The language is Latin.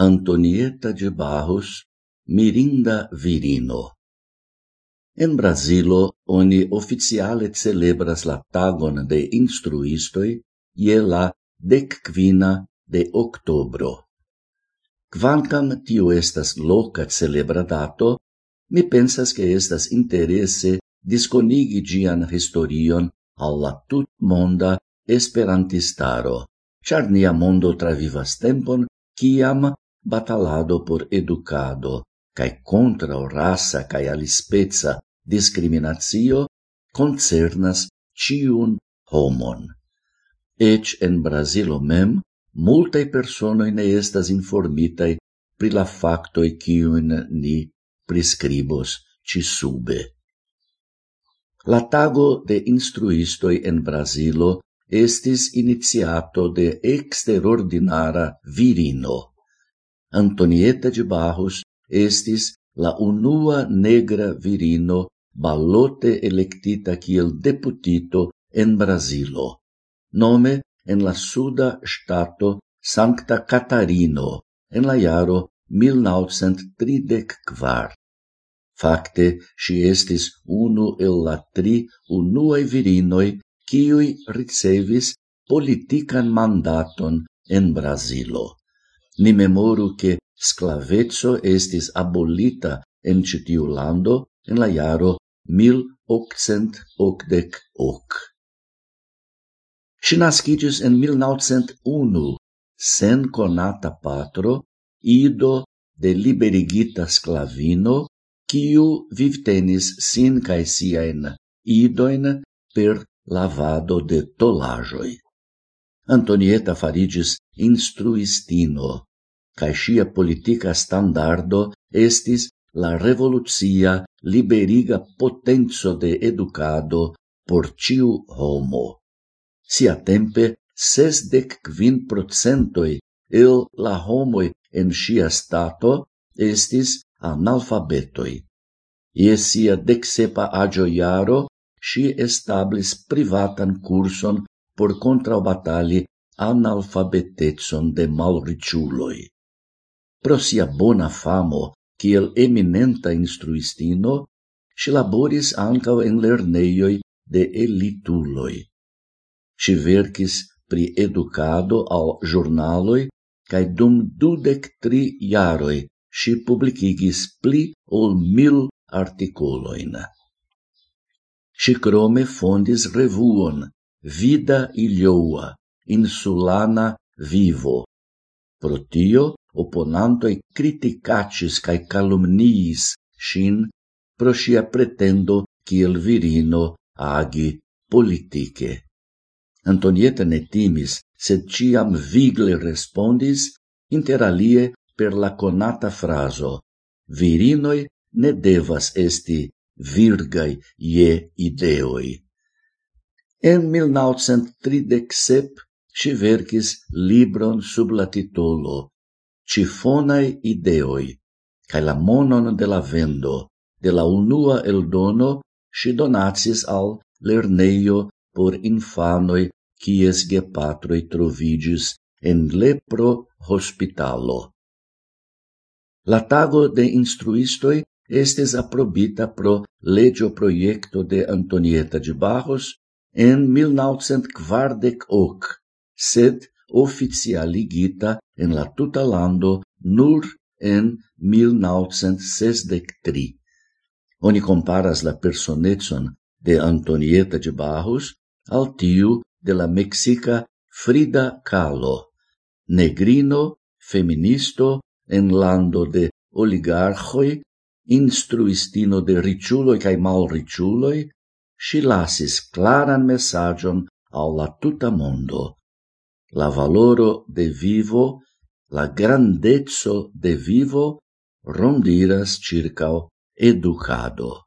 Antonieta de Barros, mirinda virino. En Brasilo oni oficiale celebras la tagon de instruistoi je la decquina de octobro. Quancam tio estas loca celebra dato, mi pensas che estas interesse disconigi gian historion alla tut monda esperantistaro, char nia mondo travivas tempon, ciam batalado por educado cae contra rasa cae alispeza discriminatio concernas ciun homon. Ec en Brasilo mem, multae personoi ne estas informitae pri la factoi ciun ni prescribos ci sube. La tago de instruistoi en Brasilo estis iniziato de exterordinara virino, Antonieta de Barros estis la unua negra virino balote electita kiel deputito en Brasilo, nome en la suda stato Sancta Catarino en la iaro 1934. Fakte, si estis unu el la tri unuae virinoi kiui ricevis politican mandaton en Brasilo. Ni memoru che sclavezzo estis abolita en citiu lando en la iaro 1888. Si nascidis en 1901, sen conata patro, ido de liberigita sclavino, quiu vivtenis sin cae siaen idoin per lavado de tolajoi. Antonieta farigis instruistino, cae sia politica standardo estis la revolucia liberiga potenzo de educado por ciu homo. Sia tempe, sesdec quin procentoi el la homoi en sia stato estis analfabetoi. Ie sia decsepa agio iaro, si establis privatan curson por contrabatali analfabetetson de malriciuloi. Pro sia bona famo kiel eminenta instruistino, si laboris ankaŭ en lerneioi de elituloi. Si verkis pri educado al giornaloi cae dum dudec tri iaroi si publicigis pli ol mil articoloin. Si crome fondis revuon Vida Ilioa, Insulana Vivo. Pro tio oponantoj criticacis cae calumniis sin pro sia pretendo kiel virino agi politice. Antonieta ne timis, sed ciam vigle respondis, interalie per la conata fraso, virinoi ne devas esti virgai ie ideoi. En 1937 si vercis libron sub la titolo cifonaj ideoi, cae la monon de la vendo de la unua eldono si donatis al lerneio por infanoi cies gepatroi trovigis en lepro hospitalo. La tago de instruistoi estes aprobita pro legio proiecto de Antonieta de Barros en 1948, sed oficialigita en la tuta lando nur en 1963. Oni comparas la personetson de Antonieta de Barros al tiu de la mexica Frida Kahlo, negrino, feministo, en lando de oligarchoi, instruistino de riciuloi cae mal ricciuloi, si lasis claran messagion al la tuta mondo la valoro de vivo, la grandezzo de vivo rondiras circa educado.